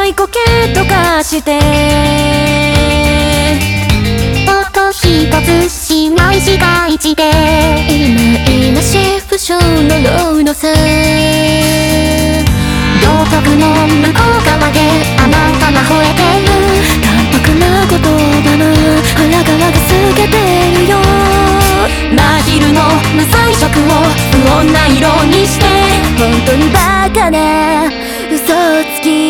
たいとかして。音ひとつしない市街地で今いなし不詳のロウのさ。道徳の向こう側であなたが吠えてる。淡白な言葉の腹がすけてるよ。真昼の無彩色を不穏な色にして。本当にバカな嘘つき。